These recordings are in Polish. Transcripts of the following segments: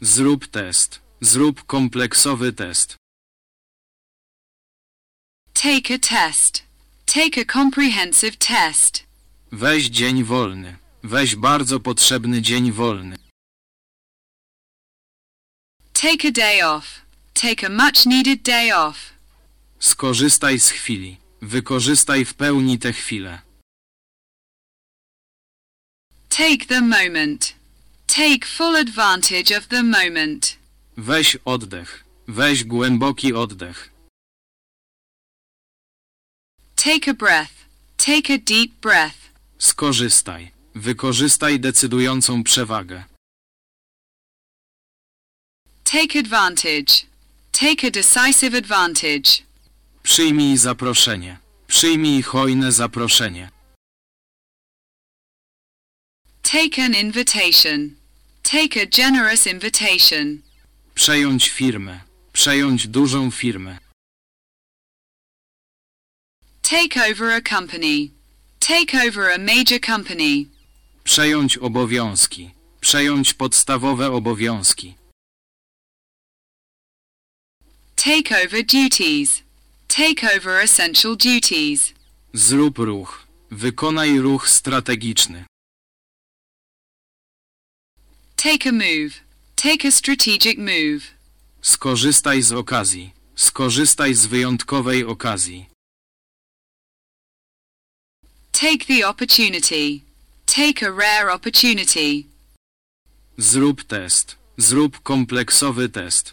Zrób test. Zrób kompleksowy test. Take a test. Take a comprehensive test. Weź dzień wolny. Weź bardzo potrzebny dzień wolny. Take a day off. Take a much needed day off. Skorzystaj z chwili. Wykorzystaj w pełni tę chwilę. Take the moment. Take full advantage of the moment. Weź oddech. Weź głęboki oddech. Take a breath. Take a deep breath. Skorzystaj. Wykorzystaj decydującą przewagę. Take advantage. Take a decisive advantage. Przyjmij zaproszenie. Przyjmij hojne zaproszenie. Take an invitation. Take a generous invitation. Przejąć firmę. Przejąć dużą firmę. Take over a company. Take over a major company. Przejąć obowiązki. Przejąć podstawowe obowiązki. Take over duties. Take over essential duties. Zrób ruch. Wykonaj ruch strategiczny. Take a move. Take a strategic move. Skorzystaj z okazji. Skorzystaj z wyjątkowej okazji. Take the opportunity. Take a rare opportunity. Zrób test. Zrób kompleksowy test.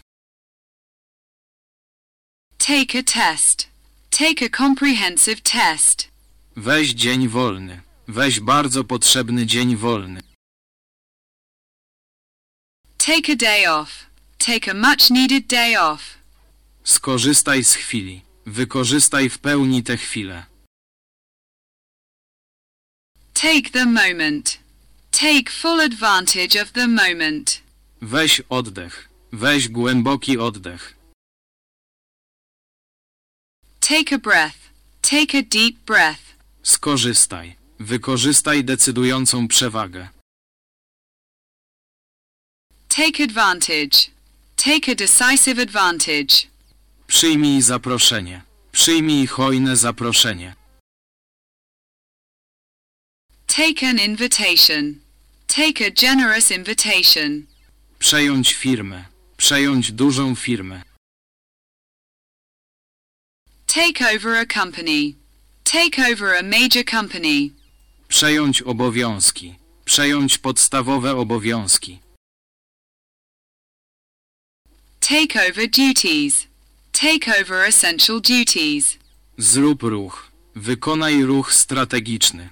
Take a test. Take a comprehensive test. Weź dzień wolny. Weź bardzo potrzebny dzień wolny. Take a day off. Take a much needed day off. Skorzystaj z chwili. Wykorzystaj w pełni tę chwilę. Take the moment. Take full advantage of the moment. Weź oddech. Weź głęboki oddech. Take a breath. Take a deep breath. Skorzystaj. Wykorzystaj decydującą przewagę. Take advantage. Take a decisive advantage. Przyjmij zaproszenie. Przyjmij hojne zaproszenie. Take an invitation. Take a generous invitation. Przejąć firmę. Przejąć dużą firmę. Take over a company. Take over a major company. Przejąć obowiązki. Przejąć podstawowe obowiązki. Take over duties. Take over essential duties. Zrób ruch. Wykonaj ruch strategiczny.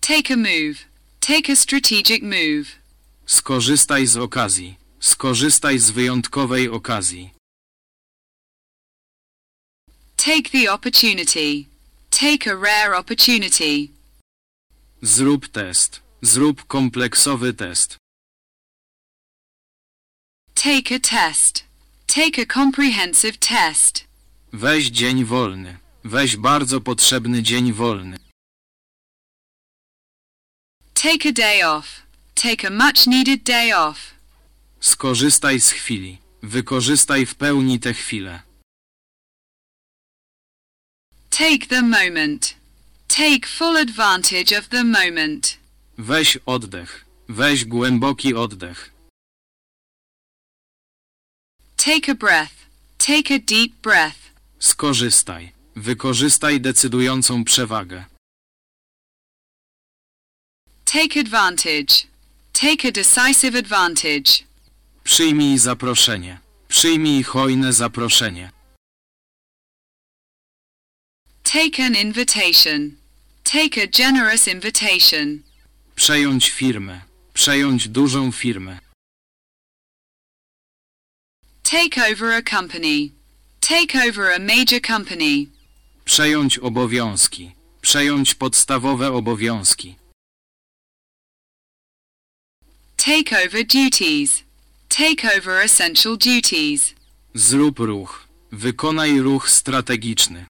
Take a move. Take a strategic move. Skorzystaj z okazji. Skorzystaj z wyjątkowej okazji. Take the opportunity. Take a rare opportunity. Zrób test. Zrób kompleksowy test. Take a test. Take a comprehensive test. Weź dzień wolny. Weź bardzo potrzebny dzień wolny. Take a day off. Take a much needed day off. Skorzystaj z chwili. Wykorzystaj w pełni tę chwilę. Take the moment. Take full advantage of the moment. Weź oddech. Weź głęboki oddech. Take a breath. Take a deep breath. Skorzystaj. Wykorzystaj decydującą przewagę. Take advantage. Take a decisive advantage. Przyjmij zaproszenie. Przyjmij hojne zaproszenie. Take an invitation. Take a generous invitation. Przejąć firmę. Przejąć dużą firmę. Take over a company. Take over a major company. Przejąć obowiązki. Przejąć podstawowe obowiązki. Take over duties. Take over essential duties. Zrób ruch. Wykonaj ruch strategiczny.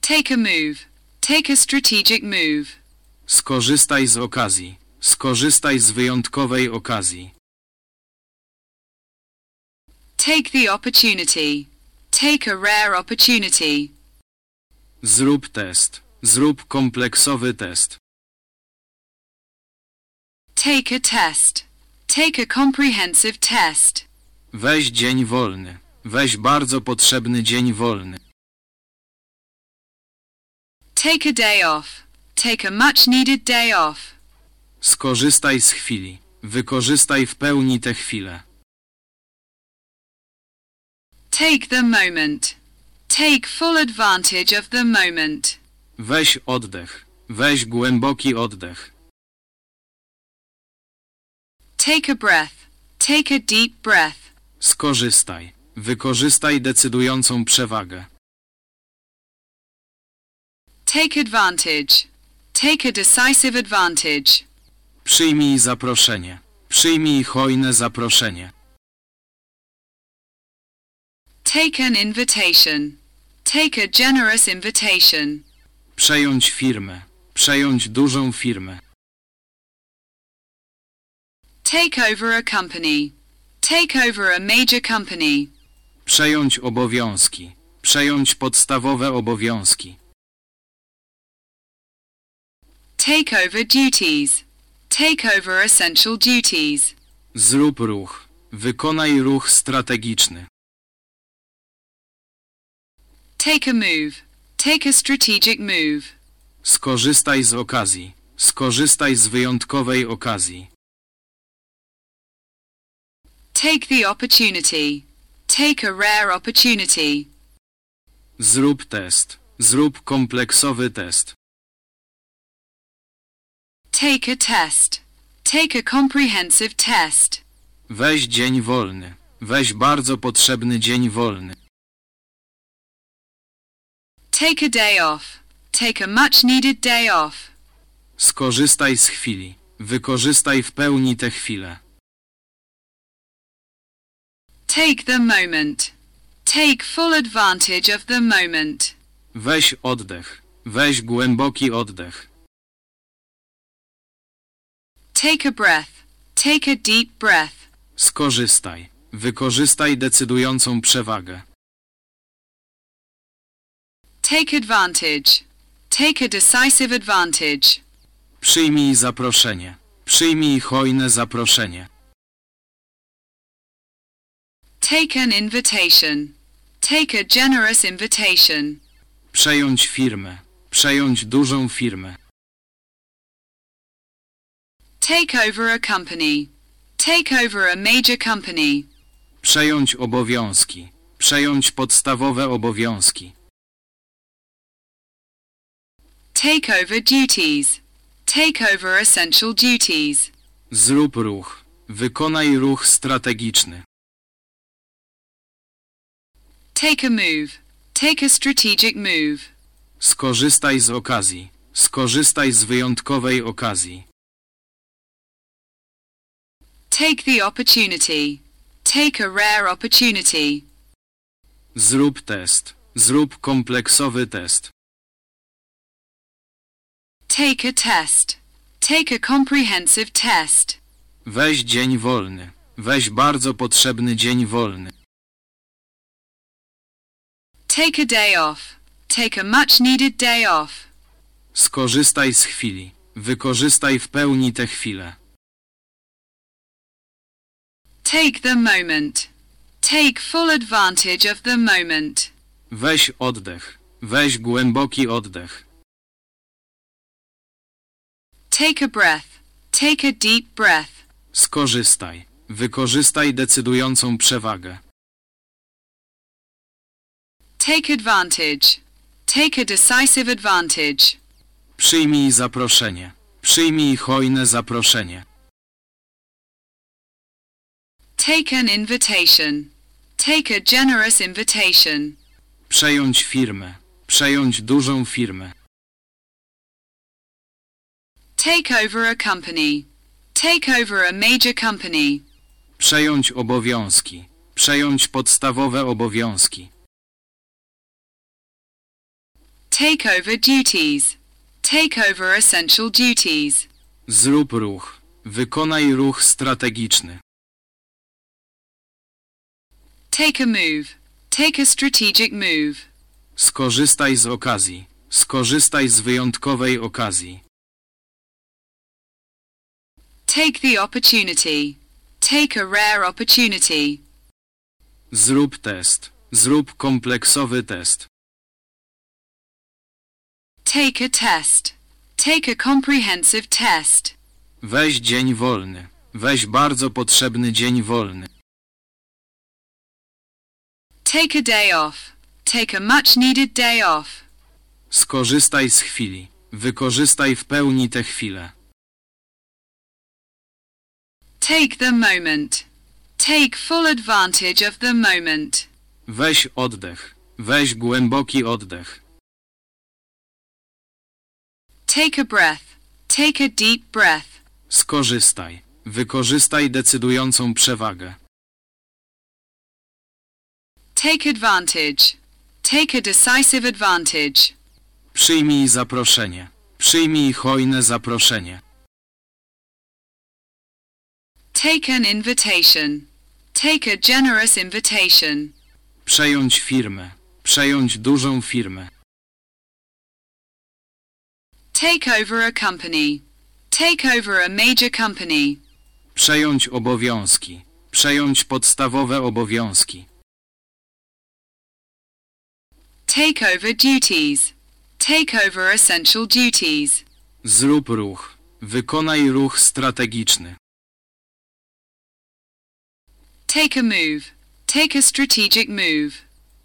Take a move. Take a strategic move. Skorzystaj z okazji. Skorzystaj z wyjątkowej okazji. Take the opportunity. Take a rare opportunity. Zrób test. Zrób kompleksowy test. Take a test. Take a comprehensive test. Weź dzień wolny. Weź bardzo potrzebny dzień wolny. Take a day off. Take a much needed day off. Skorzystaj z chwili. Wykorzystaj w pełni tę chwilę. Take the moment. Take full advantage of the moment. Weź oddech. Weź głęboki oddech. Take a breath. Take a deep breath. Skorzystaj. Wykorzystaj decydującą przewagę. Take advantage. Take a decisive advantage. Przyjmij zaproszenie. Przyjmij hojne zaproszenie. Take an invitation. Take a generous invitation. Przejąć firmę. Przejąć dużą firmę. Take over a company. Take over a major company. Przejąć obowiązki. Przejąć podstawowe obowiązki. Take over duties. Take over essential duties. Zrób ruch. Wykonaj ruch strategiczny. Take a move. Take a strategic move. Skorzystaj z okazji. Skorzystaj z wyjątkowej okazji. Take the opportunity. Take a rare opportunity. Zrób test. Zrób kompleksowy test. Take a test. Take a comprehensive test. Weź dzień wolny. Weź bardzo potrzebny dzień wolny. Take a day off. Take a much needed day off. Skorzystaj z chwili. Wykorzystaj w pełni tę chwilę. Take the moment. Take full advantage of the moment. Weź oddech. Weź głęboki oddech. Take a breath. Take a deep breath. Skorzystaj. Wykorzystaj decydującą przewagę. Take advantage. Take a decisive advantage. Przyjmij zaproszenie. Przyjmij hojne zaproszenie. Take an invitation. Take a generous invitation. Przejąć firmę. Przejąć dużą firmę. Take over a company. Take over a major company. Przejąć obowiązki. Przejąć podstawowe obowiązki. Take over duties. Take over essential duties. Zrób ruch. Wykonaj ruch strategiczny. Take a move. Take a strategic move. Skorzystaj z okazji. Skorzystaj z wyjątkowej okazji. Take the opportunity. Take a rare opportunity. Zrób test. Zrób kompleksowy test. Take a test. Take a comprehensive test. Weź dzień wolny. Weź bardzo potrzebny dzień wolny. Take a day off. Take a much needed day off. Skorzystaj z chwili. Wykorzystaj w pełni tę chwilę. Take the moment. Take full advantage of the moment. Weź oddech. Weź głęboki oddech. Take a breath. Take a deep breath. Skorzystaj. Wykorzystaj decydującą przewagę. Take advantage. Take a decisive advantage. Przyjmij zaproszenie. Przyjmij hojne zaproszenie. Take an invitation. Take a generous invitation. Przejąć firmę. Przejąć dużą firmę. Take over a company. Take over a major company. Przejąć obowiązki. Przejąć podstawowe obowiązki. Take over duties. Take over essential duties. Zrób ruch. Wykonaj ruch strategiczny. Take a move. Take a strategic move. Skorzystaj z okazji. Skorzystaj z wyjątkowej okazji. Take the opportunity. Take a rare opportunity. Zrób test. Zrób kompleksowy test. Take a test. Take a comprehensive test. Weź dzień wolny. Weź bardzo potrzebny dzień wolny. Take a day off. Take a much needed day off. Skorzystaj z chwili. Wykorzystaj w pełni tę chwilę. Take the moment. Take full advantage of the moment. Weź oddech. Weź głęboki oddech. Take a breath. Take a deep breath. Skorzystaj. Wykorzystaj decydującą przewagę. Take advantage. Take a decisive advantage. Przyjmij zaproszenie. Przyjmij hojne zaproszenie. Take an invitation. Take a generous invitation. Przejąć firmę. Przejąć dużą firmę. Take over a company. Take over a major company. Przejąć obowiązki. Przejąć podstawowe obowiązki. Take over duties. Take over essential duties. Zrób ruch. Wykonaj ruch strategiczny. Take a move. Take a strategic move.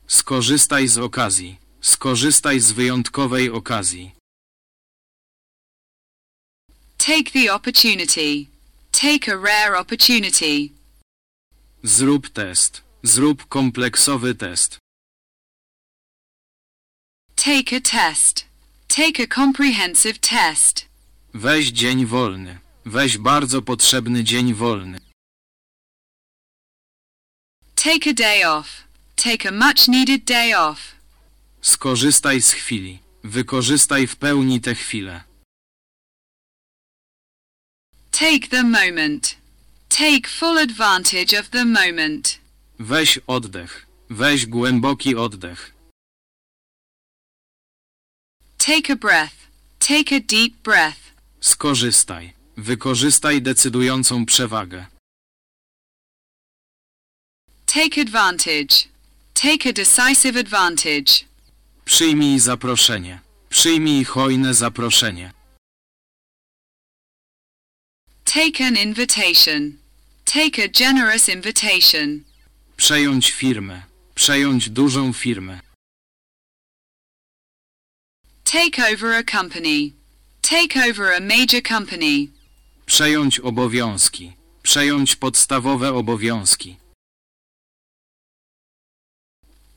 Skorzystaj z okazji. Skorzystaj z wyjątkowej okazji. Take the opportunity. Take a rare opportunity. Zrób test. Zrób kompleksowy test. Take a test. Take a comprehensive test. Weź dzień wolny. Weź bardzo potrzebny dzień wolny. Take a day off. Take a much needed day off. Skorzystaj z chwili. Wykorzystaj w pełni tę chwilę. Take the moment. Take full advantage of the moment. Weź oddech. Weź głęboki oddech. Take a breath. Take a deep breath. Skorzystaj. Wykorzystaj decydującą przewagę. Take advantage. Take a decisive advantage. Przyjmij zaproszenie. Przyjmij hojne zaproszenie. Take an invitation. Take a generous invitation. Przejąć firmę. Przejąć dużą firmę. Take over a company. Take over a major company. Przejąć obowiązki. Przejąć podstawowe obowiązki.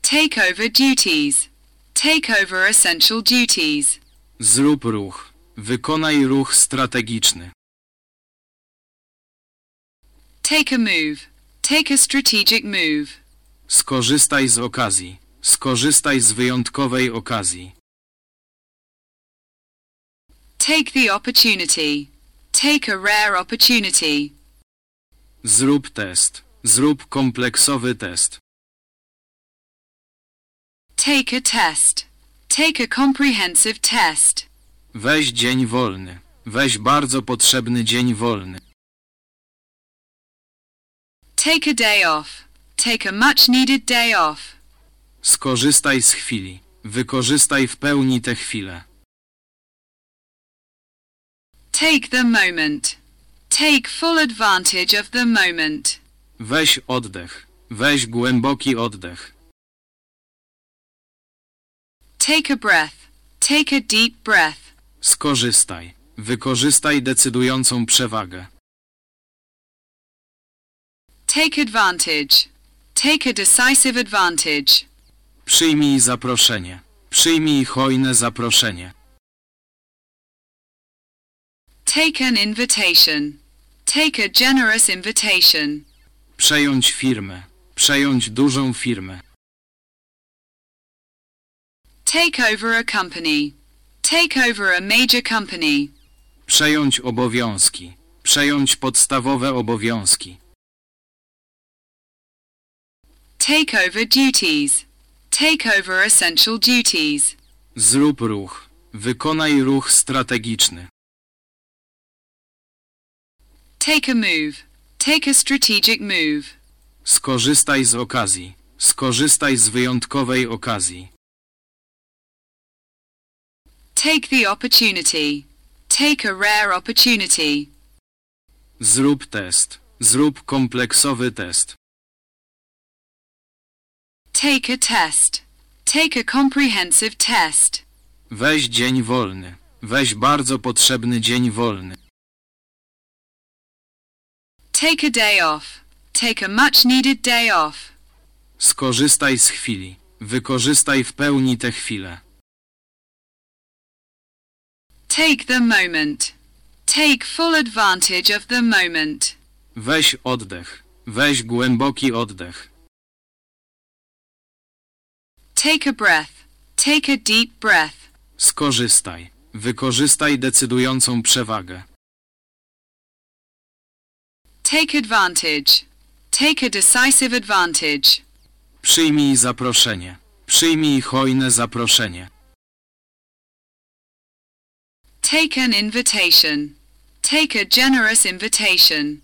Take over duties. Take over essential duties. Zrób ruch. Wykonaj ruch strategiczny. Take a move. Take a strategic move. Skorzystaj z okazji. Skorzystaj z wyjątkowej okazji. Take the opportunity. Take a rare opportunity. Zrób test. Zrób kompleksowy test. Take a test. Take a comprehensive test. Weź dzień wolny. Weź bardzo potrzebny dzień wolny. Take a day off. Take a much needed day off. Skorzystaj z chwili. Wykorzystaj w pełni tę chwilę. Take the moment. Take full advantage of the moment. Weź oddech. Weź głęboki oddech. Take a breath. Take a deep breath. Skorzystaj. Wykorzystaj decydującą przewagę. Take advantage. Take a decisive advantage. Przyjmij zaproszenie. Przyjmij hojne zaproszenie. Take an invitation. Take a generous invitation. Przejąć firmę. Przejąć dużą firmę. Take over a company. Take over a major company. Przejąć obowiązki. Przejąć podstawowe obowiązki. Take over duties. Take over essential duties. Zrób ruch. Wykonaj ruch strategiczny. Take a move. Take a strategic move. Skorzystaj z okazji. Skorzystaj z wyjątkowej okazji. Take the opportunity. Take a rare opportunity. Zrób test. Zrób kompleksowy test. Take a test. Take a comprehensive test. Weź dzień wolny. Weź bardzo potrzebny dzień wolny. Take a day off. Take a much needed day off. Skorzystaj z chwili. Wykorzystaj w pełni tę chwilę. Take the moment. Take full advantage of the moment. Weź oddech. Weź głęboki oddech. Take a breath. Take a deep breath. Skorzystaj. Wykorzystaj decydującą przewagę. Take advantage. Take a decisive advantage. Przyjmij zaproszenie. Przyjmij hojne zaproszenie. Take an invitation. Take a generous invitation.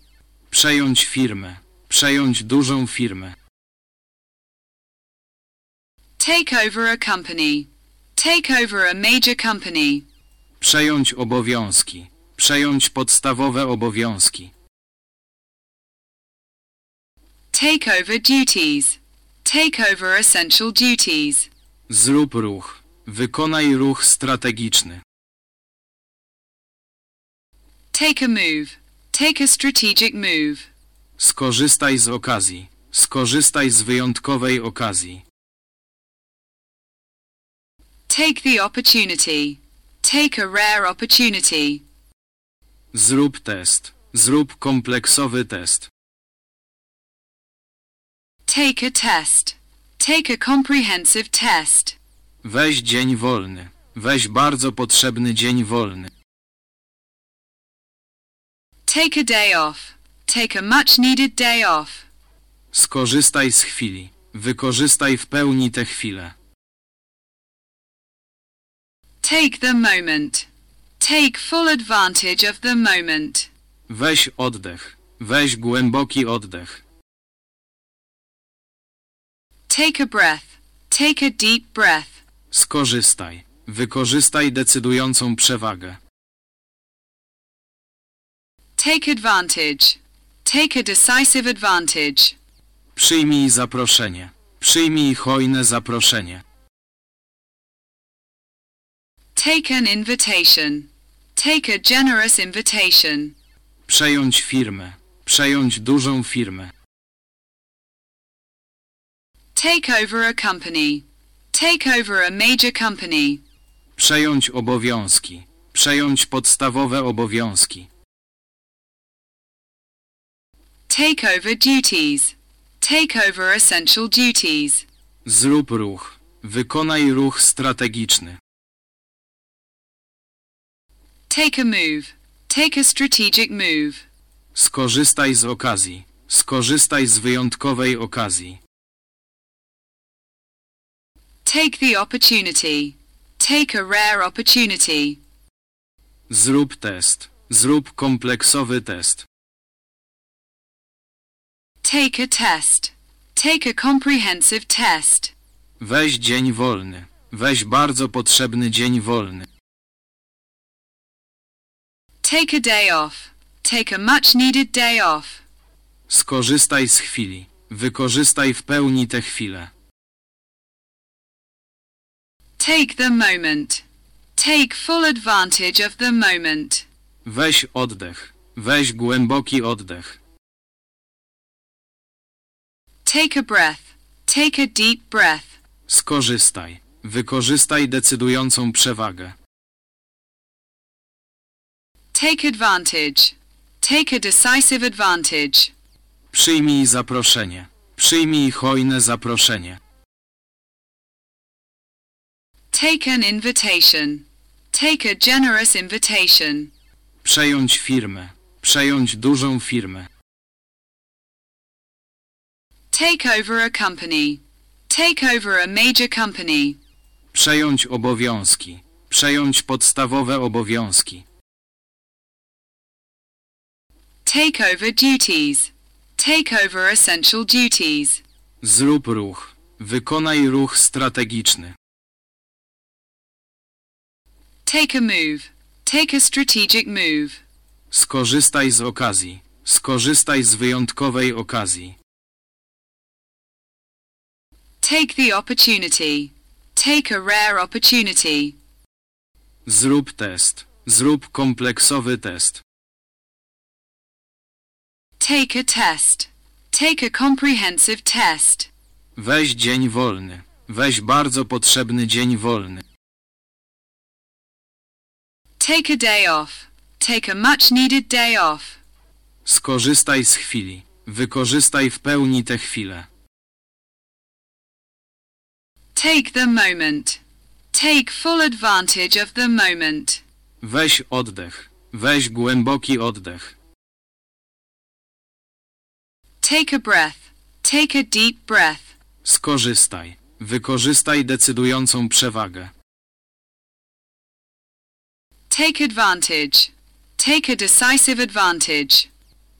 Przejąć firmę. Przejąć dużą firmę. Take over a company. Take over a major company. Przejąć obowiązki. Przejąć podstawowe obowiązki. Take over duties. Take over essential duties. Zrób ruch. Wykonaj ruch strategiczny. Take a move. Take a strategic move. Skorzystaj z okazji. Skorzystaj z wyjątkowej okazji. Take the opportunity. Take a rare opportunity. Zrób test. Zrób kompleksowy test. Take a test. Take a comprehensive test. Weź dzień wolny. Weź bardzo potrzebny dzień wolny. Take a day off. Take a much needed day off. Skorzystaj z chwili. Wykorzystaj w pełni tę chwilę. Take the moment. Take full advantage of the moment. Weź oddech. Weź głęboki oddech. Take a breath. Take a deep breath. Skorzystaj. Wykorzystaj decydującą przewagę. Take advantage. Take a decisive advantage. Przyjmij zaproszenie. Przyjmij hojne zaproszenie. Take an invitation. Take a generous invitation. Przejąć firmę. Przejąć dużą firmę. Take over a company. Take over a major company. Przejąć obowiązki. Przejąć podstawowe obowiązki. Take over duties. Take over essential duties. Zrób ruch. Wykonaj ruch strategiczny. Take a move. Take a strategic move. Skorzystaj z okazji. Skorzystaj z wyjątkowej okazji. Take the opportunity. Take a rare opportunity. Zrób test. Zrób kompleksowy test. Take a test. Take a comprehensive test. Weź dzień wolny. Weź bardzo potrzebny dzień wolny. Take a day off. Take a much needed day off. Skorzystaj z chwili. Wykorzystaj w pełni tę chwilę. Take the moment. Take full advantage of the moment. Weź oddech. Weź głęboki oddech. Take a breath. Take a deep breath. Skorzystaj. Wykorzystaj decydującą przewagę. Take advantage. Take a decisive advantage. Przyjmij zaproszenie. Przyjmij hojne zaproszenie. Take an invitation. Take a generous invitation. Przejąć firmę. Przejąć dużą firmę. Take over a company. Take over a major company. Przejąć obowiązki. Przejąć podstawowe obowiązki. Take over duties. Take over essential duties. Zrób ruch. Wykonaj ruch strategiczny. Take a move. Take a strategic move. Skorzystaj z okazji. Skorzystaj z wyjątkowej okazji. Take the opportunity. Take a rare opportunity. Zrób test. Zrób kompleksowy test. Take a test. Take a comprehensive test. Weź dzień wolny. Weź bardzo potrzebny dzień wolny. Take a day off. Take a much needed day off. Skorzystaj z chwili. Wykorzystaj w pełni tę chwilę. Take the moment. Take full advantage of the moment. Weź oddech. Weź głęboki oddech. Take a breath. Take a deep breath. Skorzystaj. Wykorzystaj decydującą przewagę. Take advantage. Take a decisive advantage.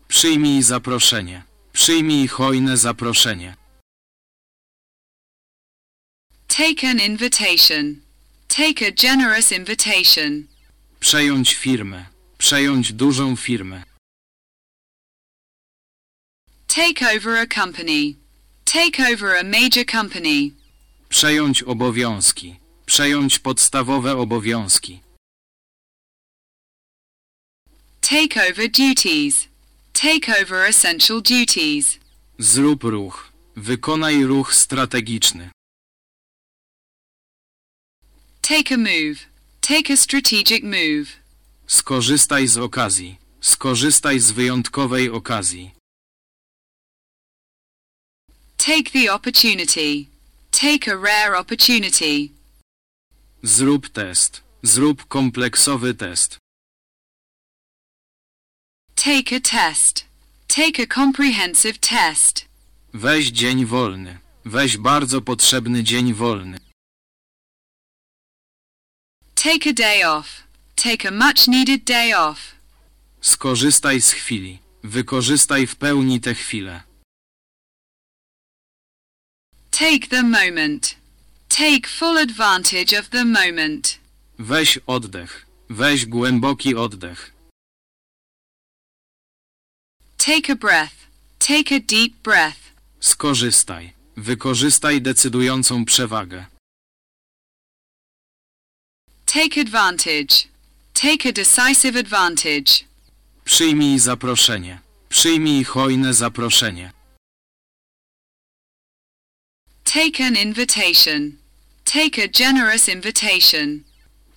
Przyjmij zaproszenie. Przyjmij hojne zaproszenie. Take an invitation. Take a generous invitation. Przejąć firmę. Przejąć dużą firmę. Take over a company. Take over a major company. Przejąć obowiązki. Przejąć podstawowe obowiązki. Take over duties. Take over essential duties. Zrób ruch. Wykonaj ruch strategiczny. Take a move. Take a strategic move. Skorzystaj z okazji. Skorzystaj z wyjątkowej okazji. Take the opportunity. Take a rare opportunity. Zrób test. Zrób kompleksowy test. Take a test. Take a comprehensive test. Weź dzień wolny. Weź bardzo potrzebny dzień wolny. Take a day off. Take a much needed day off. Skorzystaj z chwili. Wykorzystaj w pełni tę chwilę. Take the moment. Take full advantage of the moment. Weź oddech. Weź głęboki oddech. Take a breath. Take a deep breath. Skorzystaj. Wykorzystaj decydującą przewagę. Take advantage. Take a decisive advantage. Przyjmij zaproszenie. Przyjmij hojne zaproszenie. Take an invitation. Take a generous invitation.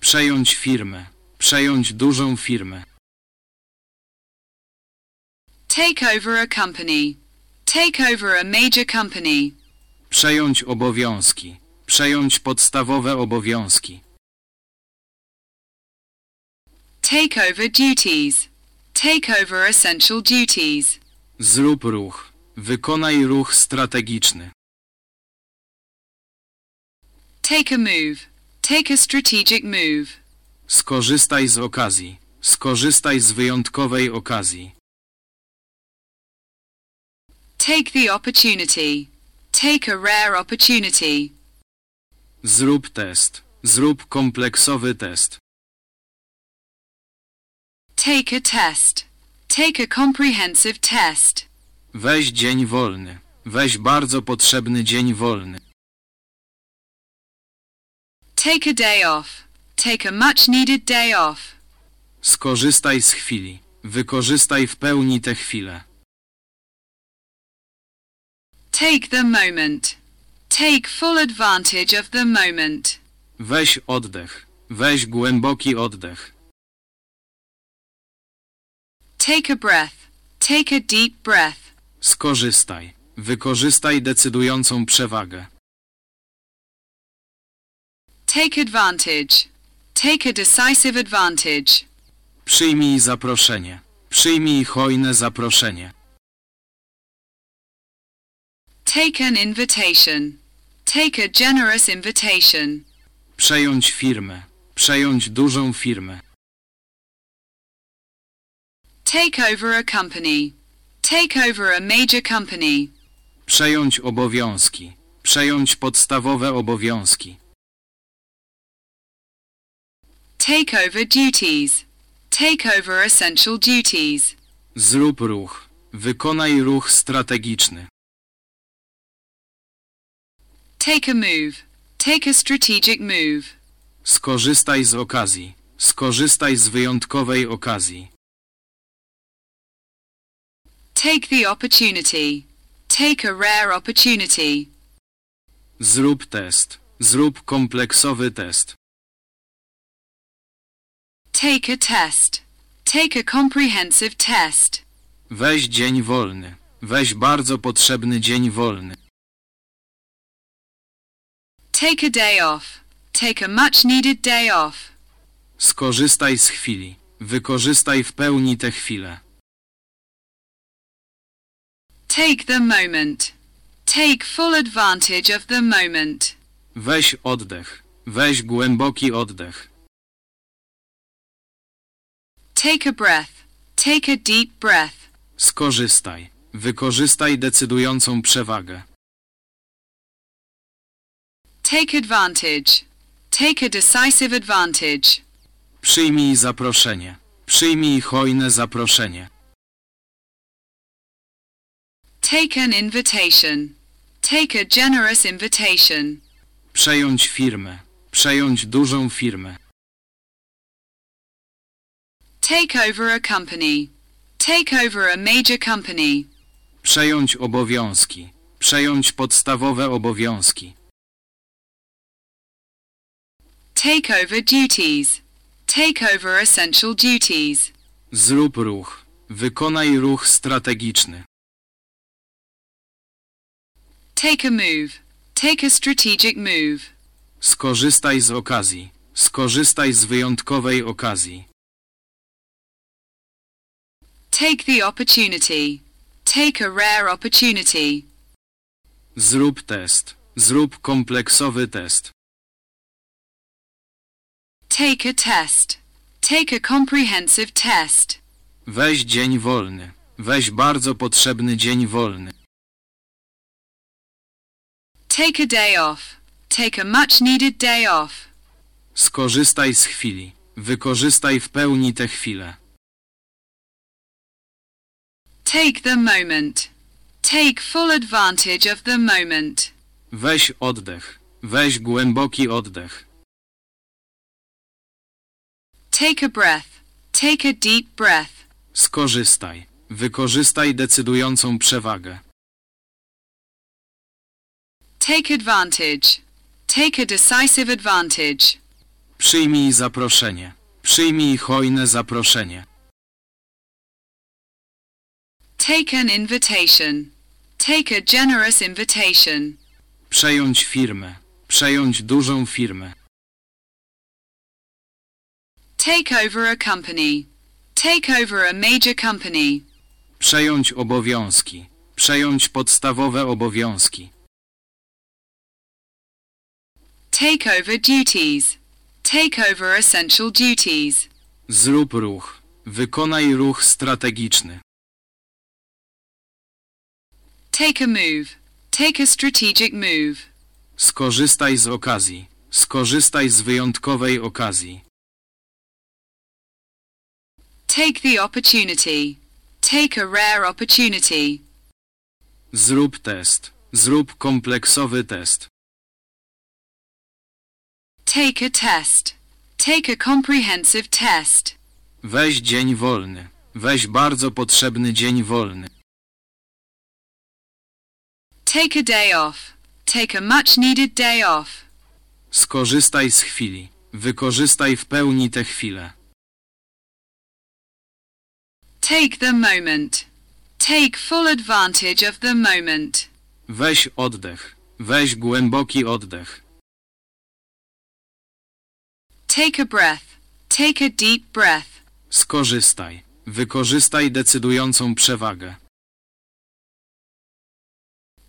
Przejąć firmę. Przejąć dużą firmę. Take over a company. Take over a major company. Przejąć obowiązki. Przejąć podstawowe obowiązki. Take over duties. Take over essential duties. Zrób ruch. Wykonaj ruch strategiczny. Take a move. Take a strategic move. Skorzystaj z okazji. Skorzystaj z wyjątkowej okazji. Take the opportunity. Take a rare opportunity. Zrób test. Zrób kompleksowy test. Take a test. Take a comprehensive test. Weź dzień wolny. Weź bardzo potrzebny dzień wolny. Take a day off. Take a much needed day off. Skorzystaj z chwili. Wykorzystaj w pełni tę chwilę. Take the moment. Take full advantage of the moment. Weź oddech. Weź głęboki oddech. Take a breath. Take a deep breath. Skorzystaj. Wykorzystaj decydującą przewagę. Take advantage. Take a decisive advantage. Przyjmij zaproszenie. Przyjmij hojne zaproszenie. Take an invitation. Take a generous invitation. Przejąć firmę. Przejąć dużą firmę. Take over a company. Take over a major company. Przejąć obowiązki. Przejąć podstawowe obowiązki. Take over duties. Take over essential duties. Zrób ruch. Wykonaj ruch strategiczny. Take a move. Take a strategic move. Skorzystaj z okazji. Skorzystaj z wyjątkowej okazji. Take the opportunity. Take a rare opportunity. Zrób test. Zrób kompleksowy test. Take a test. Take a comprehensive test. Weź dzień wolny. Weź bardzo potrzebny dzień wolny. Take a day off. Take a much needed day off. Skorzystaj z chwili. Wykorzystaj w pełni tę chwilę. Take the moment. Take full advantage of the moment. Weź oddech. Weź głęboki oddech. Take a breath. Take a deep breath. Skorzystaj. Wykorzystaj decydującą przewagę. Take advantage. Take a decisive advantage. Przyjmij zaproszenie. Przyjmij hojne zaproszenie. Take an invitation. Take a generous invitation. Przejąć firmę. Przejąć dużą firmę. Take over a company. Take over a major company. Przejąć obowiązki. Przejąć podstawowe obowiązki. Take over duties. Take over essential duties. Zrób ruch. Wykonaj ruch strategiczny. Take a move. Take a strategic move. Skorzystaj z okazji. Skorzystaj z wyjątkowej okazji. Take the opportunity. Take a rare opportunity. Zrób test. Zrób kompleksowy test. Take a test. Take a comprehensive test. Weź dzień wolny. Weź bardzo potrzebny dzień wolny. Take a day off. Take a much needed day off. Skorzystaj z chwili. Wykorzystaj w pełni tę chwilę. Take the moment. Take full advantage of the moment. Weź oddech. Weź głęboki oddech. Take a breath. Take a deep breath. Skorzystaj. Wykorzystaj decydującą przewagę. Take advantage. Take a decisive advantage. Przyjmij zaproszenie. Przyjmij hojne zaproszenie. Take an invitation. Take a generous invitation. Przejąć firmę. Przejąć dużą firmę. Take over a company. Take over a major company. Przejąć obowiązki. Przejąć podstawowe obowiązki. Take over duties. Take over essential duties. Zrób ruch. Wykonaj ruch strategiczny. Take a move. Take a strategic move. Skorzystaj z okazji. Skorzystaj z wyjątkowej okazji. Take the opportunity. Take a rare opportunity. Zrób test. Zrób kompleksowy test. Take a test. Take a comprehensive test. Weź dzień wolny. Weź bardzo potrzebny dzień wolny. Take a day off. Take a much needed day off. Skorzystaj z chwili. Wykorzystaj w pełni tę chwilę. Take the moment. Take full advantage of the moment. Weź oddech. Weź głęboki oddech. Take a breath. Take a deep breath. Skorzystaj. Wykorzystaj decydującą przewagę.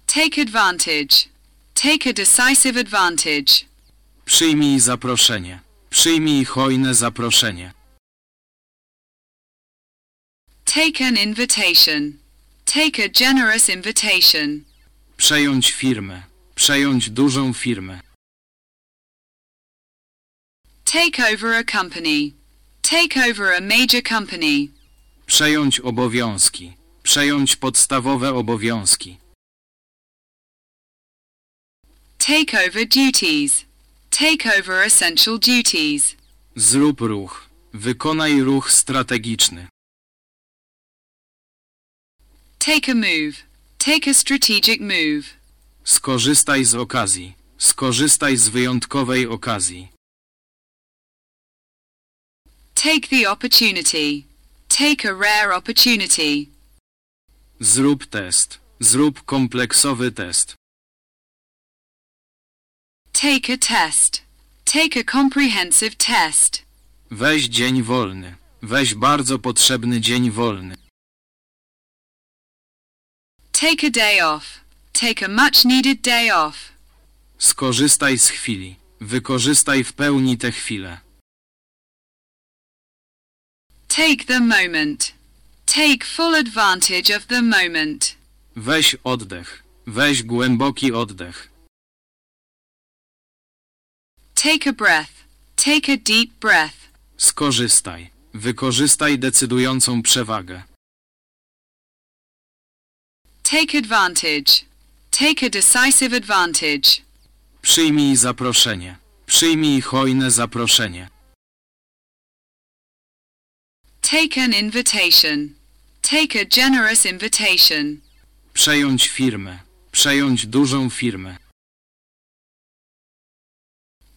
Take advantage. Take a decisive advantage. Przyjmij zaproszenie. Przyjmij hojne zaproszenie. Take an invitation. Take a generous invitation. Przejąć firmę. Przejąć dużą firmę. Take over a company. Take over a major company. Przejąć obowiązki. Przejąć podstawowe obowiązki. Take over duties. Take over essential duties. Zrób ruch. Wykonaj ruch strategiczny. Take a move. Take a strategic move. Skorzystaj z okazji. Skorzystaj z wyjątkowej okazji. Take the opportunity. Take a rare opportunity. Zrób test. Zrób kompleksowy test. Take a test. Take a comprehensive test. Weź dzień wolny. Weź bardzo potrzebny dzień wolny. Take a day off. Take a much needed day off. Skorzystaj z chwili. Wykorzystaj w pełni tę chwilę. Take the moment. Take full advantage of the moment. Weź oddech. Weź głęboki oddech. Take a breath. Take a deep breath. Skorzystaj. Wykorzystaj decydującą przewagę. Take advantage. Take a decisive advantage. Przyjmij zaproszenie. Przyjmij hojne zaproszenie. Take an invitation. Take a generous invitation. Przejąć firmę. Przejąć dużą firmę.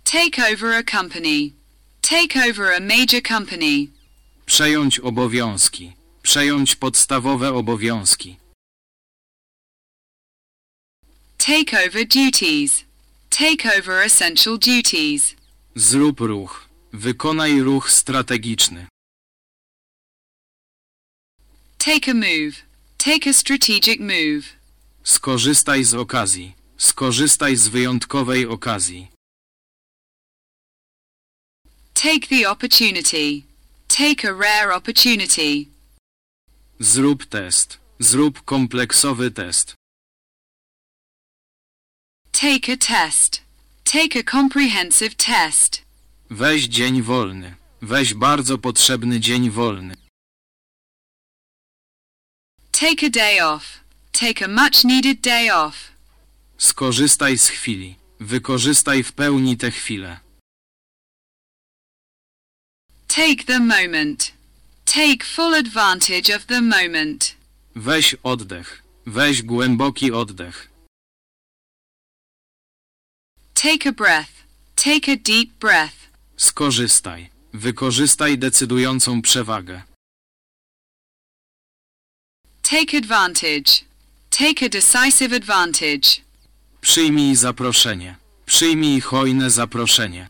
Take over a company. Take over a major company. Przejąć obowiązki. Przejąć podstawowe obowiązki. Take over duties. Take over essential duties. Zrób ruch. Wykonaj ruch strategiczny. Take a move. Take a strategic move. Skorzystaj z okazji. Skorzystaj z wyjątkowej okazji. Take the opportunity. Take a rare opportunity. Zrób test. Zrób kompleksowy test. Take a test. Take a comprehensive test. Weź dzień wolny. Weź bardzo potrzebny dzień wolny. Take a day off. Take a much needed day off. Skorzystaj z chwili. Wykorzystaj w pełni tę chwilę. Take the moment. Take full advantage of the moment. Weź oddech. Weź głęboki oddech. Take a breath. Take a deep breath. Skorzystaj. Wykorzystaj decydującą przewagę. Take advantage. Take a decisive advantage. Przyjmij zaproszenie. Przyjmij hojne zaproszenie.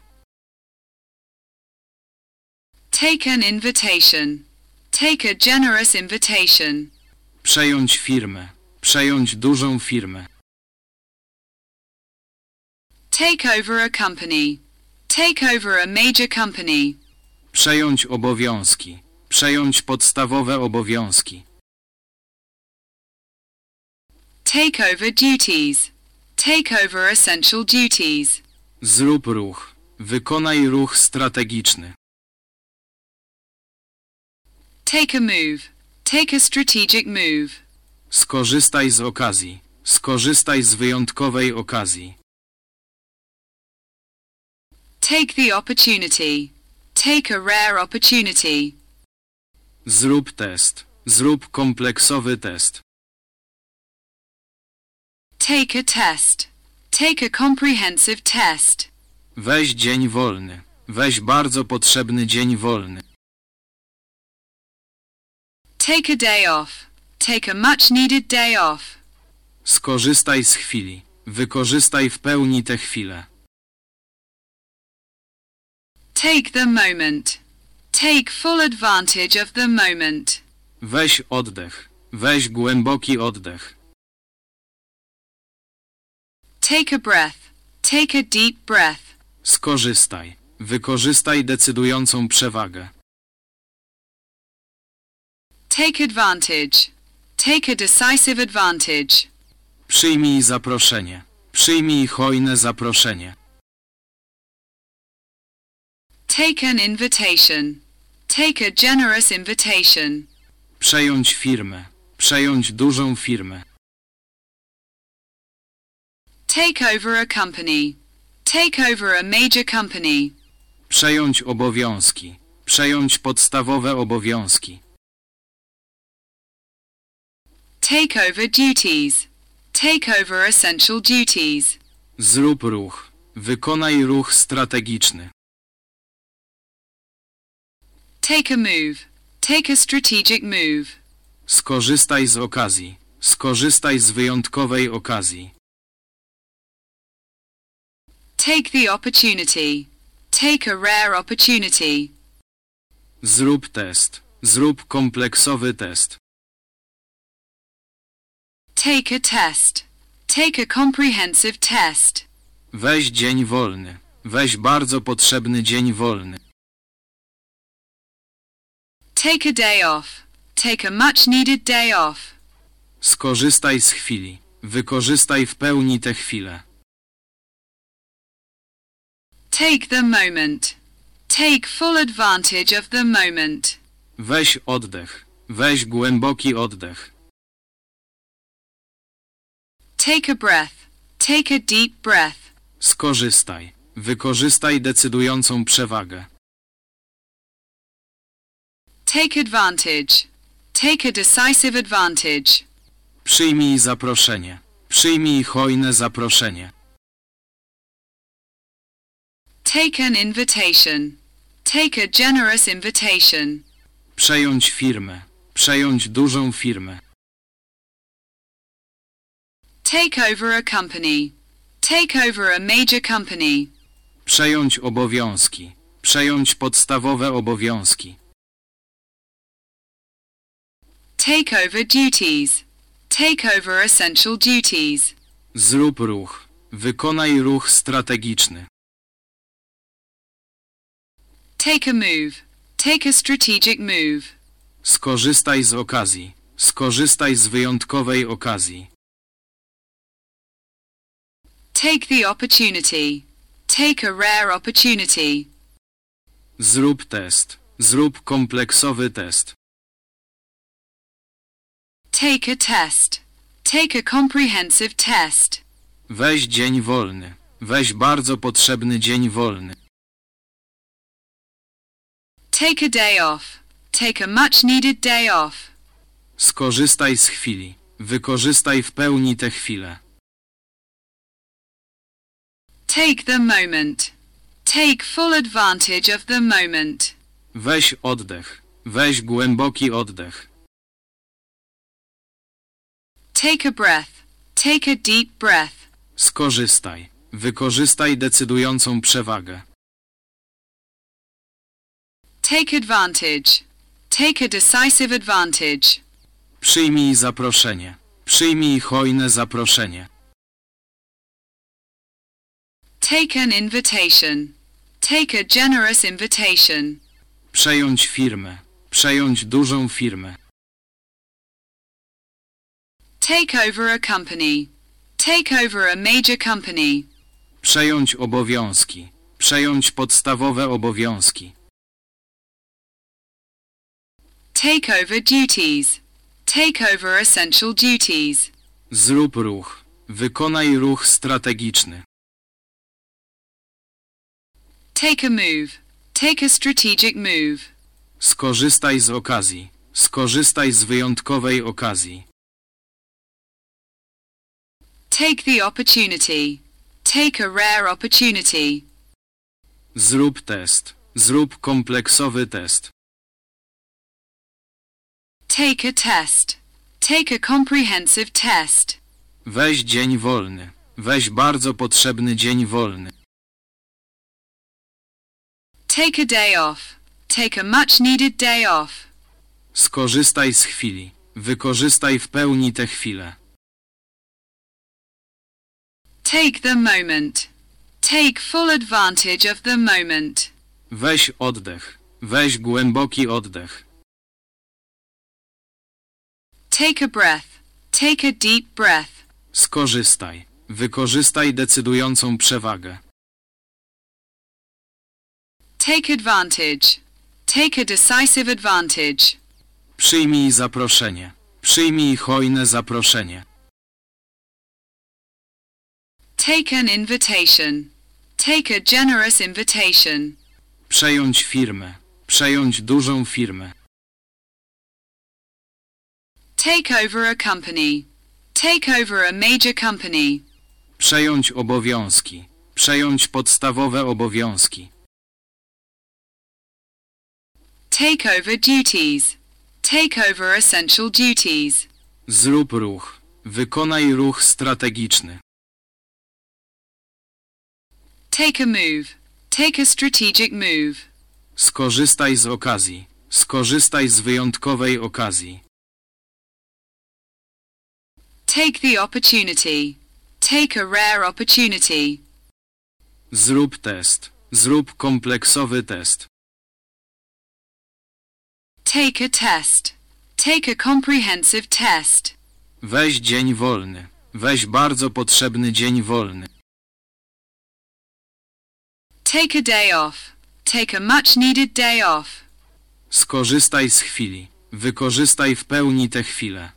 Take an invitation. Take a generous invitation. Przejąć firmę. Przejąć dużą firmę. Take over a company. Take over a major company. Przejąć obowiązki. Przejąć podstawowe obowiązki. Take over duties. Take over essential duties. Zrób ruch. Wykonaj ruch strategiczny. Take a move. Take a strategic move. Skorzystaj z okazji. Skorzystaj z wyjątkowej okazji. Take the opportunity. Take a rare opportunity. Zrób test. Zrób kompleksowy test. Take a test. Take a comprehensive test. Weź dzień wolny. Weź bardzo potrzebny dzień wolny. Take a day off. Take a much needed day off. Skorzystaj z chwili. Wykorzystaj w pełni tę chwilę. Take the moment. Take full advantage of the moment. Weź oddech. Weź głęboki oddech. Take a breath. Take a deep breath. Skorzystaj. Wykorzystaj decydującą przewagę. Take advantage. Take a decisive advantage. Przyjmij zaproszenie. Przyjmij hojne zaproszenie. Take an invitation. Take a generous invitation. Przejąć firmę. Przejąć dużą firmę. Take over a company. Take over a major company. Przejąć obowiązki. Przejąć podstawowe obowiązki. Take over duties. Take over essential duties. Zrób ruch. Wykonaj ruch strategiczny. Take a move. Take a strategic move. Skorzystaj z okazji. Skorzystaj z wyjątkowej okazji. Take the opportunity. Take a rare opportunity. Zrób test. Zrób kompleksowy test. Take a test. Take a comprehensive test. Weź dzień wolny. Weź bardzo potrzebny dzień wolny. Take a day off. Take a much needed day off. Skorzystaj z chwili. Wykorzystaj w pełni tę chwilę. Take the moment. Take full advantage of the moment. Weź oddech. Weź głęboki oddech. Take a breath. Take a deep breath. Skorzystaj. Wykorzystaj decydującą przewagę. Take advantage. Take a decisive advantage. Przyjmij zaproszenie. Przyjmij hojne zaproszenie. Take an invitation. Take a generous invitation. Przejąć firmę. Przejąć dużą firmę. Take over a company. Take over a major company. Przejąć obowiązki. Przejąć podstawowe obowiązki. Take over duties. Take over essential duties. Zrób ruch. Wykonaj ruch strategiczny. Take a move. Take a strategic move. Skorzystaj z okazji. Skorzystaj z wyjątkowej okazji. Take the opportunity. Take a rare opportunity. Zrób test. Zrób kompleksowy test. Take a test. Take a comprehensive test. Weź dzień wolny. Weź bardzo potrzebny dzień wolny. Take a day off. Take a much needed day off. Skorzystaj z chwili. Wykorzystaj w pełni tę chwilę. Take the moment. Take full advantage of the moment. Weź oddech. Weź głęboki oddech. Take a breath. Take a deep breath. Skorzystaj. Wykorzystaj decydującą przewagę. Take advantage. Take a decisive advantage. Przyjmij zaproszenie. Przyjmij hojne zaproszenie. Take an invitation. Take a generous invitation. Przejąć firmę. Przejąć dużą firmę. Take over a company. Take over a major company. Przejąć obowiązki. Przejąć podstawowe obowiązki. Take over duties. Take over essential duties. Zrób ruch. Wykonaj ruch strategiczny. Take a move. Take a strategic move. Skorzystaj z okazji. Skorzystaj z wyjątkowej okazji. Take the opportunity. Take a rare opportunity. Zrób test. Zrób kompleksowy test. Take a test. Take a comprehensive test. Weź dzień wolny. Weź bardzo potrzebny dzień wolny. Take a day off. Take a much needed day off. Skorzystaj z chwili. Wykorzystaj w pełni tę chwilę. Take the moment. Take full advantage of the moment. Weź oddech. Weź głęboki oddech. Take a breath. Take a deep breath. Skorzystaj. Wykorzystaj decydującą przewagę. Take advantage. Take a decisive advantage. Przyjmij zaproszenie. Przyjmij hojne zaproszenie. Take an invitation. Take a generous invitation. Przejąć firmę. Przejąć dużą firmę. Take over a company. Take over a major company. Przejąć obowiązki. Przejąć podstawowe obowiązki. Take over duties. Take over essential duties. Zrób ruch. Wykonaj ruch strategiczny. Take a move. Take a strategic move. Skorzystaj z okazji. Skorzystaj z wyjątkowej okazji. Take the opportunity. Take a rare opportunity. Zrób test. Zrób kompleksowy test. Take a test. Take a comprehensive test. Weź dzień wolny. Weź bardzo potrzebny dzień wolny. Take a day off. Take a much needed day off. Skorzystaj z chwili. Wykorzystaj w pełni tę chwilę.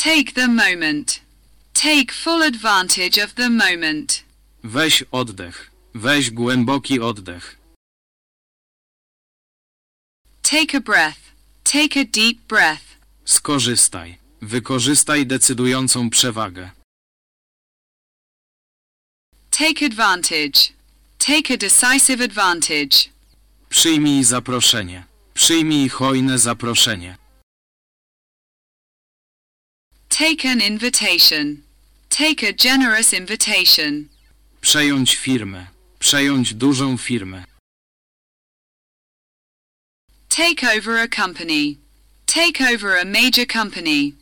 Take the moment. Take full advantage of the moment. Weź oddech. Weź głęboki oddech. Take a breath. Take a deep breath. Skorzystaj. Wykorzystaj decydującą przewagę. Take advantage. Take a decisive advantage. Przyjmij zaproszenie. Przyjmij hojne zaproszenie. Take an invitation. Take a generous invitation. Przejąć firmę. Przejąć dużą firmę. Take over a company. Take over a major company.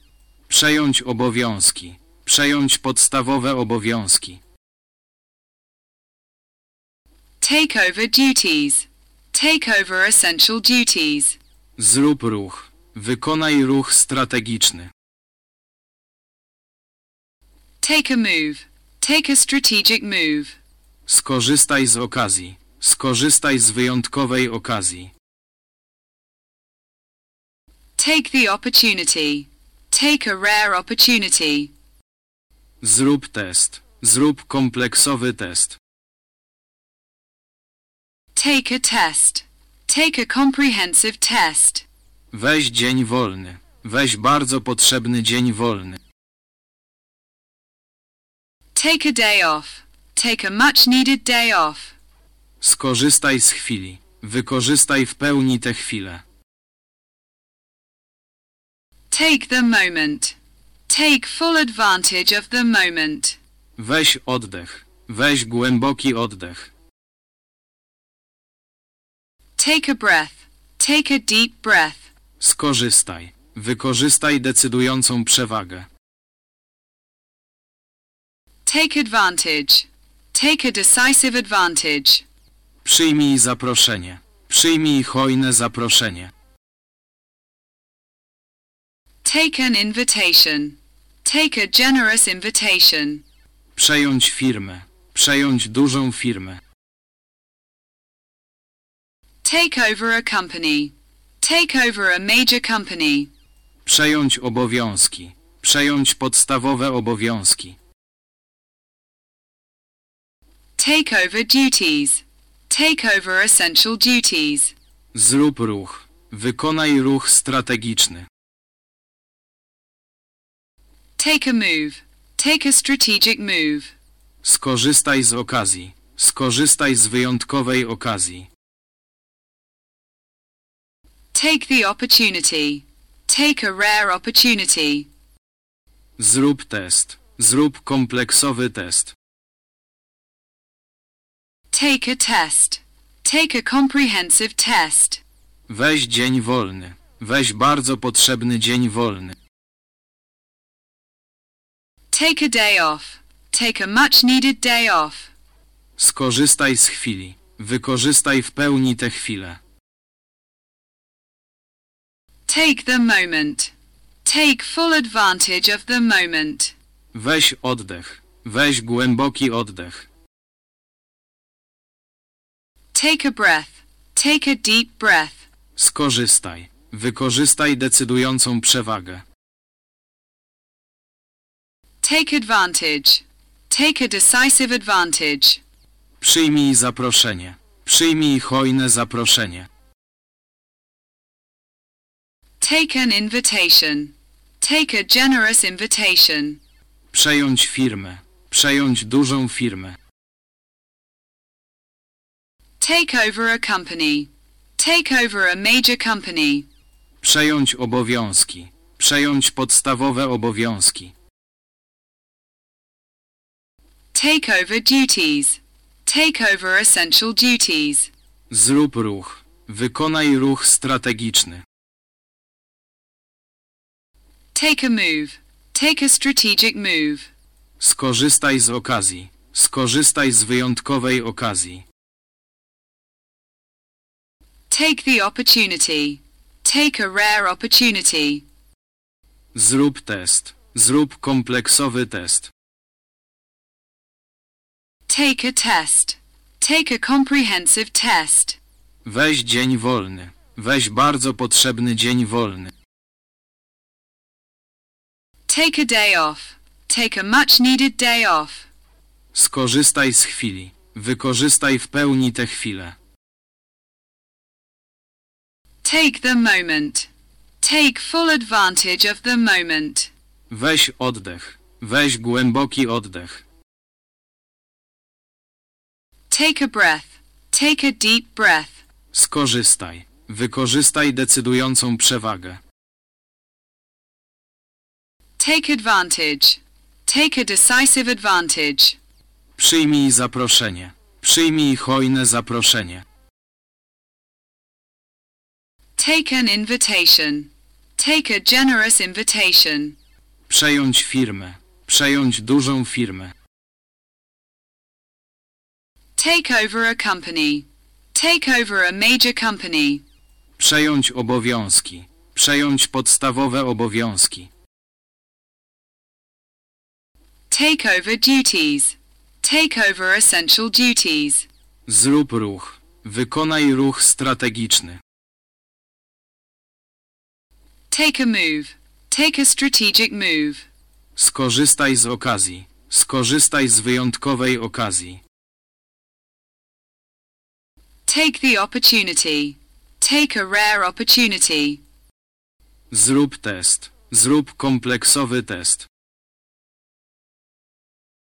Przejąć obowiązki. Przejąć podstawowe obowiązki. Take over duties. Take over essential duties. Zrób ruch. Wykonaj ruch strategiczny. Take a move. Take a strategic move. Skorzystaj z okazji. Skorzystaj z wyjątkowej okazji. Take the opportunity. Take a rare opportunity. Zrób test. Zrób kompleksowy test. Take a test. Take a comprehensive test. Weź dzień wolny. Weź bardzo potrzebny dzień wolny. Take a day off. Take a much needed day off. Skorzystaj z chwili. Wykorzystaj w pełni tę chwilę. Take the moment. Take full advantage of the moment. Weź oddech. Weź głęboki oddech. Take a breath. Take a deep breath. Skorzystaj. Wykorzystaj decydującą przewagę. Take advantage. Take a decisive advantage. Przyjmij zaproszenie. Przyjmij hojne zaproszenie. Take an invitation. Take a generous invitation. Przejąć firmę. Przejąć dużą firmę. Take over a company. Take over a major company. Przejąć obowiązki. Przejąć podstawowe obowiązki. Take over duties. Take over essential duties. Zrób ruch. Wykonaj ruch strategiczny. Take a move. Take a strategic move. Skorzystaj z okazji. Skorzystaj z wyjątkowej okazji. Take the opportunity. Take a rare opportunity. Zrób test. Zrób kompleksowy test. Take a test. Take a comprehensive test. Weź dzień wolny. Weź bardzo potrzebny dzień wolny. Take a day off. Take a much needed day off. Skorzystaj z chwili. Wykorzystaj w pełni tę chwilę. Take the moment. Take full advantage of the moment. Weź oddech. Weź głęboki oddech. Take a breath. Take a deep breath. Skorzystaj. Wykorzystaj decydującą przewagę. Take advantage. Take a decisive advantage. Przyjmij zaproszenie. Przyjmij hojne zaproszenie. Take an invitation. Take a generous invitation. Przejąć firmę. Przejąć dużą firmę. Take over a company. Take over a major company. Przejąć obowiązki. Przejąć podstawowe obowiązki. Take over duties. Take over essential duties. Zrób ruch. Wykonaj ruch strategiczny. Take a move. Take a strategic move. Skorzystaj z okazji. Skorzystaj z wyjątkowej okazji. Take the opportunity. Take a rare opportunity. Zrób test. Zrób kompleksowy test. Take a test. Take a comprehensive test. Weź dzień wolny. Weź bardzo potrzebny dzień wolny. Take a day off. Take a much needed day off. Skorzystaj z chwili. Wykorzystaj w pełni tę chwilę. Take the moment. Take full advantage of the moment. Weź oddech. Weź głęboki oddech. Take a breath. Take a deep breath. Skorzystaj. Wykorzystaj decydującą przewagę. Take advantage. Take a decisive advantage. Przyjmij zaproszenie. Przyjmij hojne zaproszenie. Take an invitation. Take a generous invitation. Przejąć firmę. Przejąć dużą firmę. Take over a company. Take over a major company. Przejąć obowiązki. Przejąć podstawowe obowiązki. Take over duties. Take over essential duties. Zrób ruch. Wykonaj ruch strategiczny. Take a move. Take a strategic move. Skorzystaj z okazji. Skorzystaj z wyjątkowej okazji. Take the opportunity. Take a rare opportunity. Zrób test. Zrób kompleksowy test.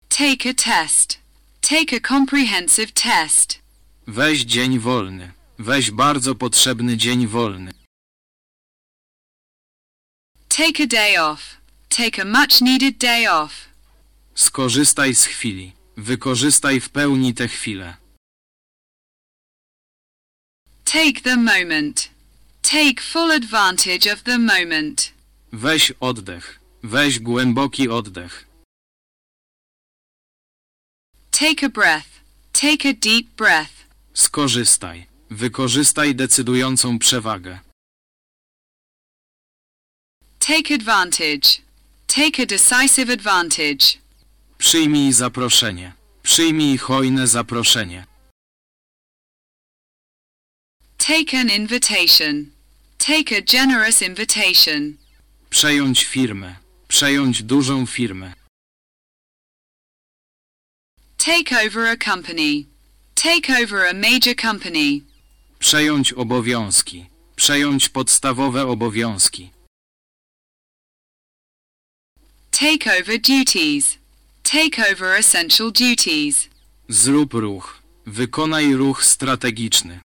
Take a test. Take a comprehensive test. Weź dzień wolny. Weź bardzo potrzebny dzień wolny. Take a day off. Take a much needed day off. Skorzystaj z chwili. Wykorzystaj w pełni tę chwilę. Take the moment. Take full advantage of the moment. Weź oddech. Weź głęboki oddech. Take a breath. Take a deep breath. Skorzystaj. Wykorzystaj decydującą przewagę. Take advantage. Take a decisive advantage. Przyjmij zaproszenie. Przyjmij hojne zaproszenie. Take an invitation. Take a generous invitation. Przejąć firmę. Przejąć dużą firmę. Take over a company. Take over a major company. Przejąć obowiązki. Przejąć podstawowe obowiązki. Take over duties. Take over essential duties. Zrób ruch. Wykonaj ruch strategiczny.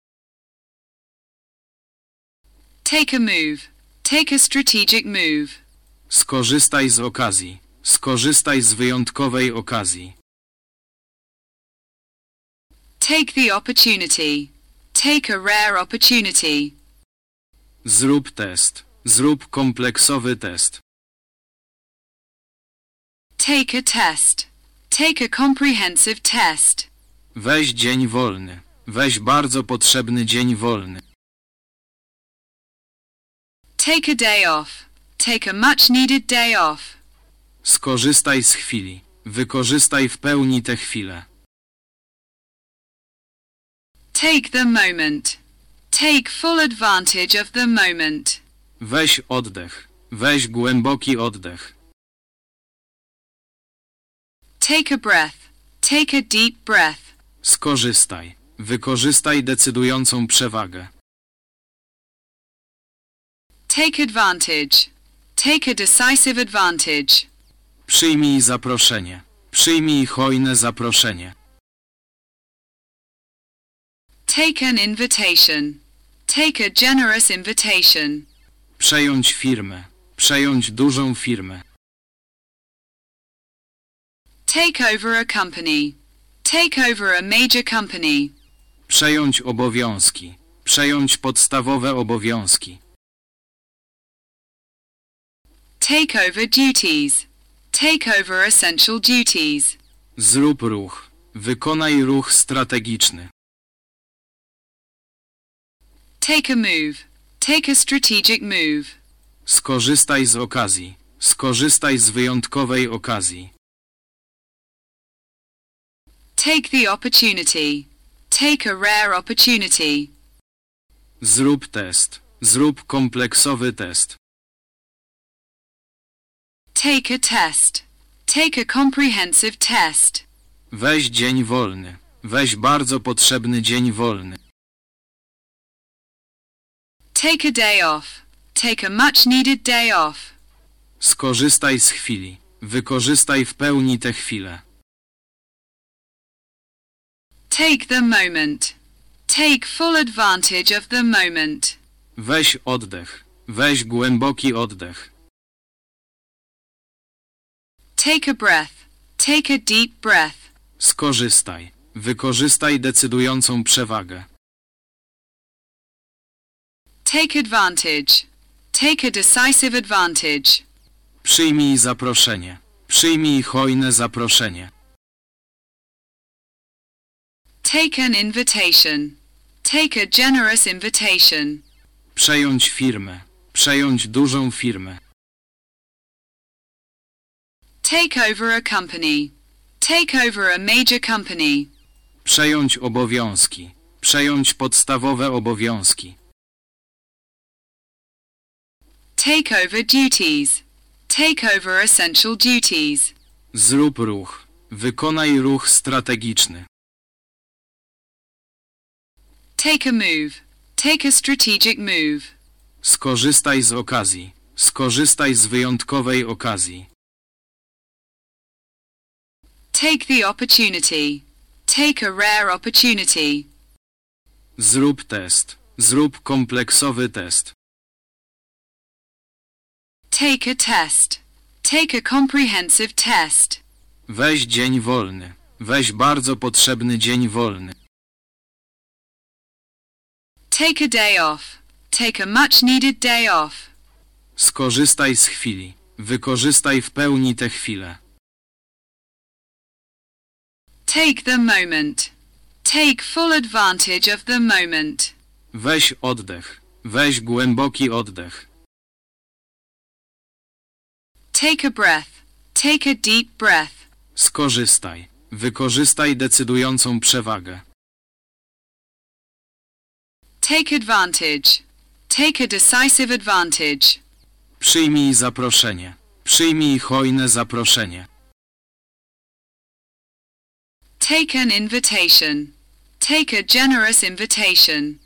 Take a move. Take a strategic move. Skorzystaj z okazji. Skorzystaj z wyjątkowej okazji. Take the opportunity. Take a rare opportunity. Zrób test. Zrób kompleksowy test. Take a test. Take a comprehensive test. Weź dzień wolny. Weź bardzo potrzebny dzień wolny. Take a day off. Take a much needed day off. Skorzystaj z chwili. Wykorzystaj w pełni tę chwilę. Take the moment. Take full advantage of the moment. Weź oddech. Weź głęboki oddech. Take a breath. Take a deep breath. Skorzystaj. Wykorzystaj decydującą przewagę. Take advantage. Take a decisive advantage. Przyjmij zaproszenie. Przyjmij hojne zaproszenie. Take an invitation. Take a generous invitation. Przejąć firmę. Przejąć dużą firmę. Take over a company. Take over a major company. Przejąć obowiązki. Przejąć podstawowe obowiązki. Take over duties. Take over essential duties. Zrób ruch. Wykonaj ruch strategiczny. Take a move. Take a strategic move. Skorzystaj z okazji. Skorzystaj z wyjątkowej okazji. Take the opportunity. Take a rare opportunity. Zrób test. Zrób kompleksowy test. Take a test. Take a comprehensive test. Weź dzień wolny. Weź bardzo potrzebny dzień wolny. Take a day off. Take a much needed day off. Skorzystaj z chwili. Wykorzystaj w pełni tę chwilę. Take the moment. Take full advantage of the moment. Weź oddech. Weź głęboki oddech. Take a breath. Take a deep breath. Skorzystaj. Wykorzystaj decydującą przewagę. Take advantage. Take a decisive advantage. Przyjmij zaproszenie. Przyjmij hojne zaproszenie. Take an invitation. Take a generous invitation. Przejąć firmę. Przejąć dużą firmę. Take over a company. Take over a major company. Przejąć obowiązki. Przejąć podstawowe obowiązki. Take over duties. Take over essential duties. Zrób ruch. Wykonaj ruch strategiczny. Take a move. Take a strategic move. Skorzystaj z okazji. Skorzystaj z wyjątkowej okazji. Take the opportunity. Take a rare opportunity. Zrób test. Zrób kompleksowy test. Take a test. Take a comprehensive test. Weź dzień wolny. Weź bardzo potrzebny dzień wolny. Take a day off. Take a much needed day off. Skorzystaj z chwili. Wykorzystaj w pełni tę chwilę. Take the moment. Take full advantage of the moment. Weź oddech. Weź głęboki oddech. Take a breath. Take a deep breath. Skorzystaj. Wykorzystaj decydującą przewagę. Take advantage. Take a decisive advantage. Przyjmij zaproszenie. Przyjmij hojne zaproszenie. Take an invitation. Take a generous invitation.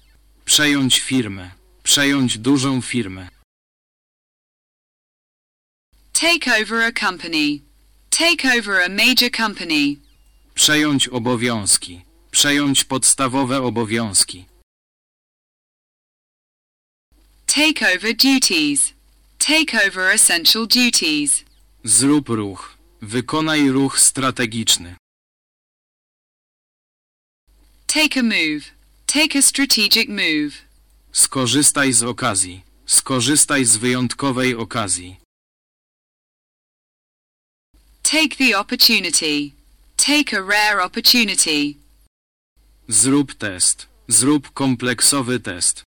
Przejąć firmę. Przejąć dużą firmę. Take over a company. Take over a major company. Przejąć obowiązki. Przejąć podstawowe obowiązki. Take over duties. Take over essential duties. Zrób ruch. Wykonaj ruch strategiczny. Take a move. Take a strategic move. Skorzystaj z okazji. Skorzystaj z wyjątkowej okazji. Take the opportunity. Take a rare opportunity. Zrób test. Zrób kompleksowy test.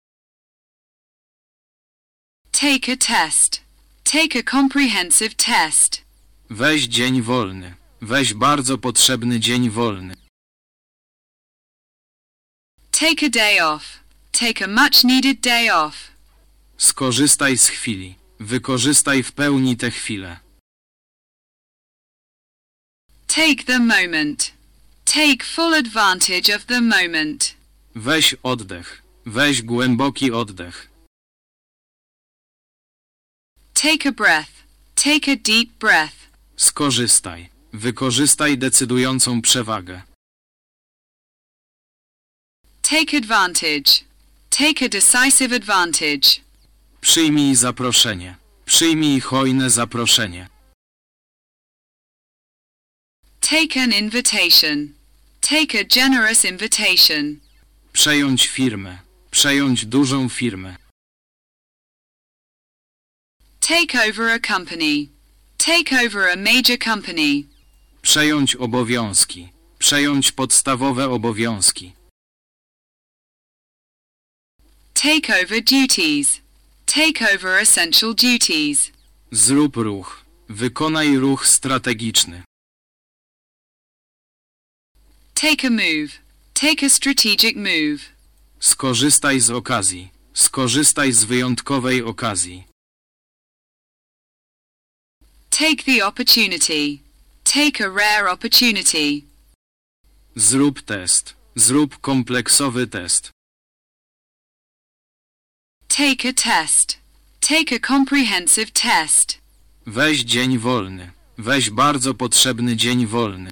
Take a test. Take a comprehensive test. Weź dzień wolny. Weź bardzo potrzebny dzień wolny. Take a day off. Take a much needed day off. Skorzystaj z chwili. Wykorzystaj w pełni tę chwilę. Take the moment. Take full advantage of the moment. Weź oddech. Weź głęboki oddech. Take a breath. Take a deep breath. Skorzystaj. Wykorzystaj decydującą przewagę. Take advantage. Take a decisive advantage. Przyjmij zaproszenie. Przyjmij hojne zaproszenie. Take an invitation. Take a generous invitation. Przejąć firmę. Przejąć dużą firmę. Take over a company. Take over a major company. Przejąć obowiązki. Przejąć podstawowe obowiązki. Take over duties. Take over essential duties. Zrób ruch. Wykonaj ruch strategiczny. Take a move. Take a strategic move. Skorzystaj z okazji. Skorzystaj z wyjątkowej okazji. Take the opportunity. Take a rare opportunity. Zrób test. Zrób kompleksowy test. Take a test. Take a comprehensive test. Weź dzień wolny. Weź bardzo potrzebny dzień wolny.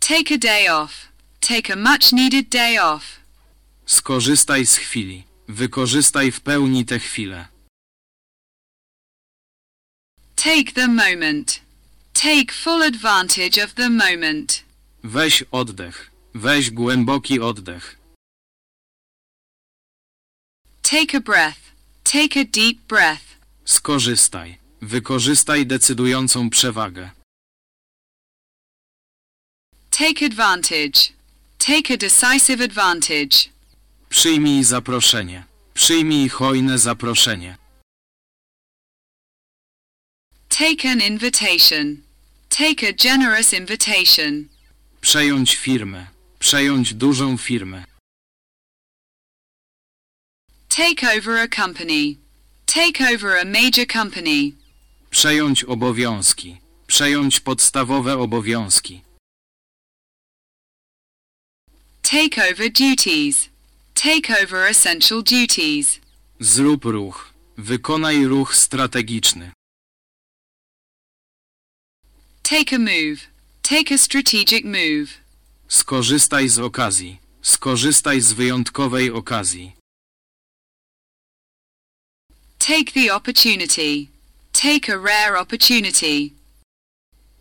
Take a day off. Take a much needed day off. Skorzystaj z chwili. Wykorzystaj w pełni tę chwilę. Take the moment. Take full advantage of the moment. Weź oddech. Weź głęboki oddech. Take a breath. Take a deep breath. Skorzystaj. Wykorzystaj decydującą przewagę. Take advantage. Take a decisive advantage. Przyjmij zaproszenie. Przyjmij hojne zaproszenie. Take an invitation. Take a generous invitation. Przejąć firmę. Przejąć dużą firmę. Take over a company. Take over a major company. Przejąć obowiązki. Przejąć podstawowe obowiązki. Take over duties. Take over essential duties. Zrób ruch. Wykonaj ruch strategiczny. Take a move. Take a strategic move. Skorzystaj z okazji. Skorzystaj z wyjątkowej okazji. Take the opportunity. Take a rare opportunity.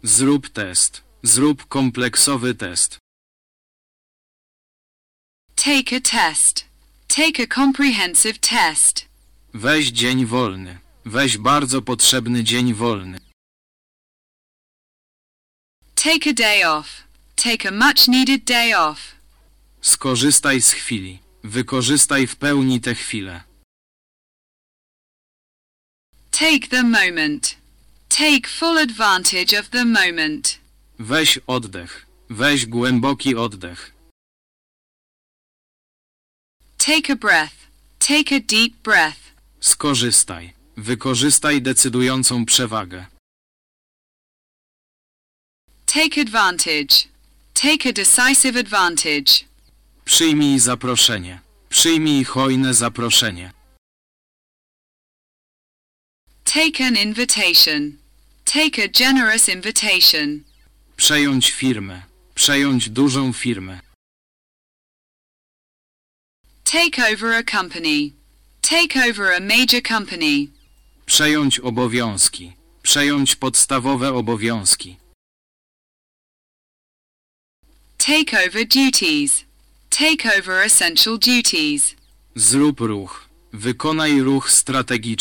Zrób test. Zrób kompleksowy test. Take a test. Take a comprehensive test. Weź dzień wolny. Weź bardzo potrzebny dzień wolny. Take a day off. Take a much needed day off. Skorzystaj z chwili. Wykorzystaj w pełni tę chwilę. Take the moment. Take full advantage of the moment. Weź oddech. Weź głęboki oddech. Take a breath. Take a deep breath. Skorzystaj. Wykorzystaj decydującą przewagę. Take advantage. Take a decisive advantage. Przyjmij zaproszenie. Przyjmij hojne zaproszenie. Take an invitation. Take a generous invitation. Przejąć firmę. Przejąć dużą firmę. Take over a company. Take over a major company. Przejąć obowiązki. Przejąć podstawowe obowiązki. Take over duties. Take over essential duties. Zrób ruch. Wykonaj ruch strategiczny.